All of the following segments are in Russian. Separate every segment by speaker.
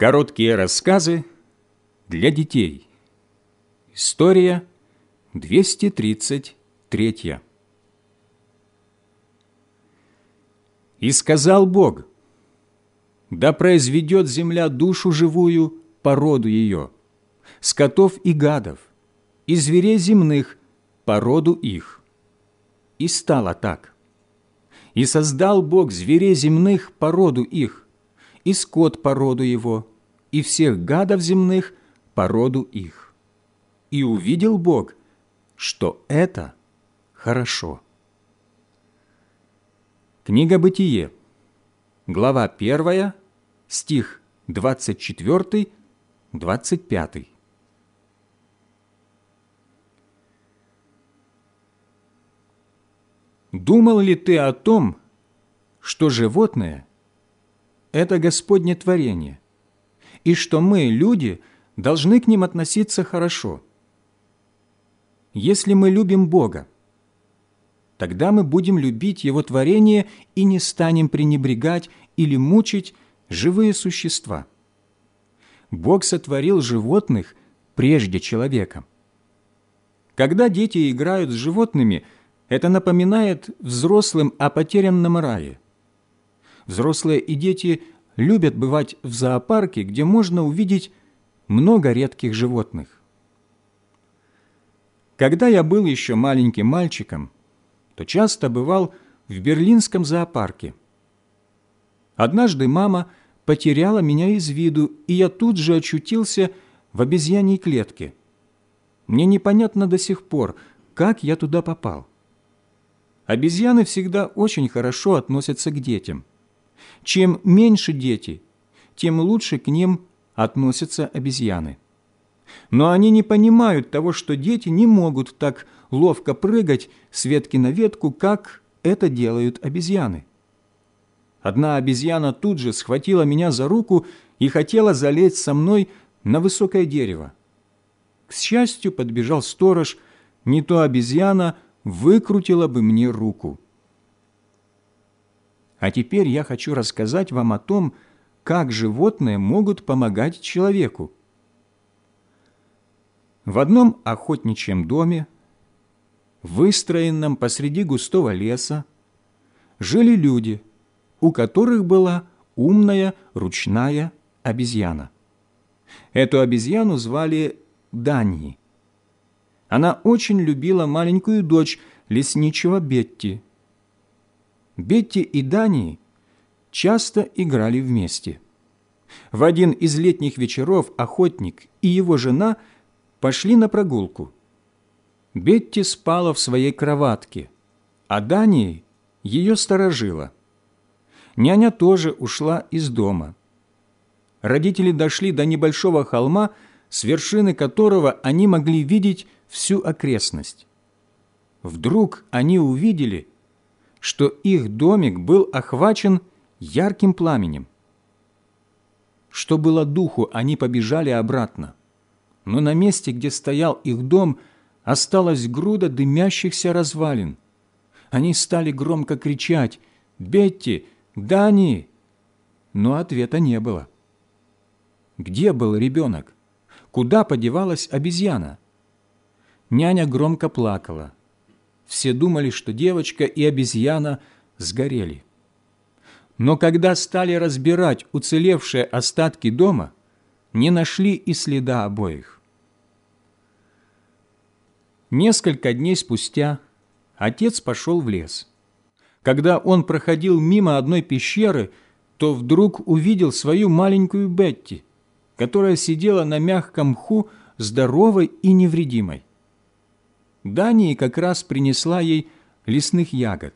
Speaker 1: Короткие рассказы для детей. История 233. «И сказал Бог, да произведет земля душу живую по роду ее, скотов и гадов, и зверей земных по роду их. И стало так. И создал Бог зверей земных по роду их, и скот по роду его, и всех гадов земных по роду их. И увидел Бог, что это хорошо. Книга Бытие, глава 1, стих 24-25. Думал ли ты о том, что животное – это Господне творение, и что мы, люди, должны к ним относиться хорошо? Если мы любим Бога, тогда мы будем любить Его творение и не станем пренебрегать или мучить живые существа. Бог сотворил животных прежде человека. Когда дети играют с животными – это напоминает взрослым о потерянном рае. Взрослые и дети любят бывать в зоопарке, где можно увидеть много редких животных. Когда я был еще маленьким мальчиком, то часто бывал в берлинском зоопарке. Однажды мама потеряла меня из виду, и я тут же очутился в обезьяньей клетке. Мне непонятно до сих пор, как я туда попал. Обезьяны всегда очень хорошо относятся к детям. Чем меньше дети, тем лучше к ним относятся обезьяны. Но они не понимают того, что дети не могут так ловко прыгать с ветки на ветку, как это делают обезьяны. Одна обезьяна тут же схватила меня за руку и хотела залезть со мной на высокое дерево. К счастью, подбежал сторож, не то обезьяна – выкрутила бы мне руку. А теперь я хочу рассказать вам о том, как животные могут помогать человеку. В одном охотничьем доме, выстроенном посреди густого леса, жили люди, у которых была умная ручная обезьяна. Эту обезьяну звали Даньи. Она очень любила маленькую дочь лесничего Бетти. Бетти и Дани часто играли вместе. В один из летних вечеров охотник и его жена пошли на прогулку. Бетти спала в своей кроватке, а Дани ее сторожила. Няня тоже ушла из дома. Родители дошли до небольшого холма, с вершины которого они могли видеть всю окрестность. Вдруг они увидели, что их домик был охвачен ярким пламенем. Что было духу, они побежали обратно. Но на месте, где стоял их дом, осталась груда дымящихся развалин. Они стали громко кричать «Бетти! Дани!» Но ответа не было. Где был ребенок? Куда подевалась обезьяна? Няня громко плакала. Все думали, что девочка и обезьяна сгорели. Но когда стали разбирать уцелевшие остатки дома, не нашли и следа обоих. Несколько дней спустя отец пошел в лес. Когда он проходил мимо одной пещеры, то вдруг увидел свою маленькую Бетти, которая сидела на мягком мху, здоровой и невредимой. Дании как раз принесла ей лесных ягод.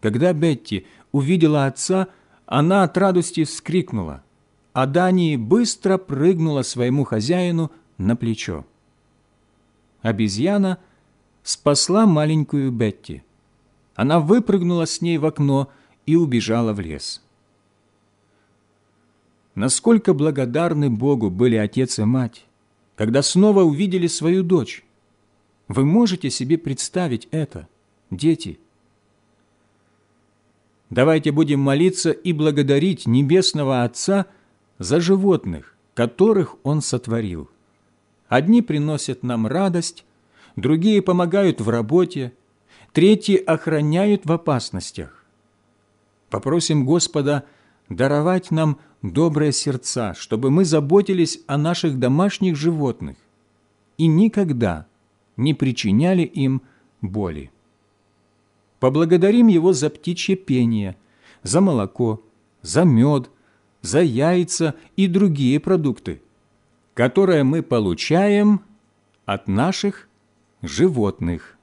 Speaker 1: Когда Бетти увидела отца, она от радости вскрикнула, а Дании быстро прыгнула своему хозяину на плечо. Обезьяна спасла маленькую Бетти. Она выпрыгнула с ней в окно и убежала в лес. Насколько благодарны Богу были отец и мать, когда снова увидели свою дочь. Вы можете себе представить это, дети? Давайте будем молиться и благодарить Небесного Отца за животных, которых Он сотворил. Одни приносят нам радость, другие помогают в работе, третьи охраняют в опасностях. Попросим Господа даровать нам добрые сердца, чтобы мы заботились о наших домашних животных и никогда не причиняли им боли. Поблагодарим Его за птичье пение, за молоко, за мед, за яйца и другие продукты, которые мы получаем от наших животных.